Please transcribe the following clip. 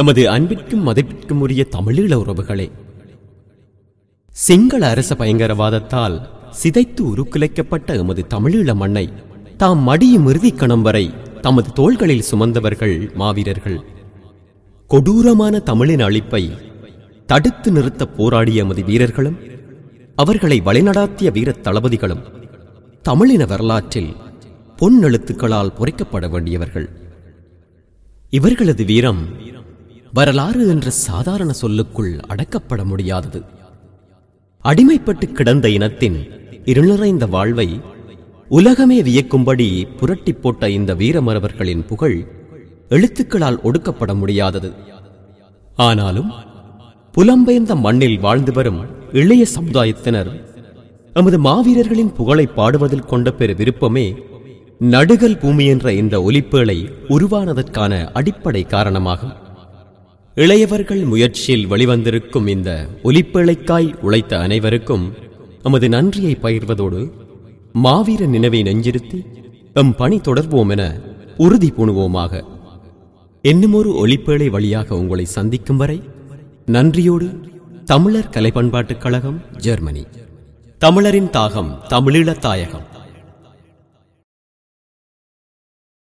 எமது அன்பிற்கும் மதிப்பிற்கும் உரிய தமிழீழ உறவுகளே சிங்கள அரச பயங்கரவாதத்தால் சிதைத்து உருக்குலைக்கப்பட்ட எமது தமிழீழ மண்ணை தாம் மடியும் இறுதிக் கணம் வரை தமது தோள்களில் சுமந்தவர்கள் மாவீரர்கள். கொடூரமான தமிழின் அழிப்பை தடுத்து நிறுத்த போராடிய எமது வீரர்களும் அவர்களை வழிநடாத்திய வீரத் தளபதிகளும் தமிழின வரலாற்றில் பொன் எழுத்துக்களால் பொறிக்கப்பட வேண்டியவர்கள். இவர்களது வீரம் வரலாறு என்ற சாதாரண சொல்லுக்குள் அடக்கப்பட முடியாதது. அடிமைப்பட்டு கிடந்த இனத்தின் இருநிறைந்த வாழ்வை உலகமே வியக்கும்படி புரட்டி போட்ட இந்த வீரமரவர்களின் புகழ் எழுத்துக்களால் ஒடுக்கப்பட முடியாதது. ஆனாலும் புலம்பெயர்ந்த மண்ணில் வாழ்ந்து வரும் இளைய சமுதாயத்தினர் நமது மாவீரர்களின் புகழை பாடுவதில் கொண்ட பெரு விருப்பமே நடுகல் பூமி என்ற இந்த ஒலிப்பேழை உருவானதற்கான அடிப்படை காரணமாகும். இளையவர்கள் முயற்சியில் வெளிவந்திருக்கும் இந்த ஒலிப்பிழைக்காய் உழைத்த அனைவருக்கும் நமது நன்றியை பகிர்வதோடு மாவீர நினைவை நெஞ்சிருத்தி எம் பணி தொடர்வோம் என உறுதி பூணுவோமாக. என்னுமொரு ஒலிப்பேழை வழியாக உங்களை சந்திக்கும் வரை நன்றியோடு தமிழர் கலை பண்பாட்டுக் கழகம் ஜெர்மனி. தமிழரின் தாகம் தமிழீழ தாயகம்.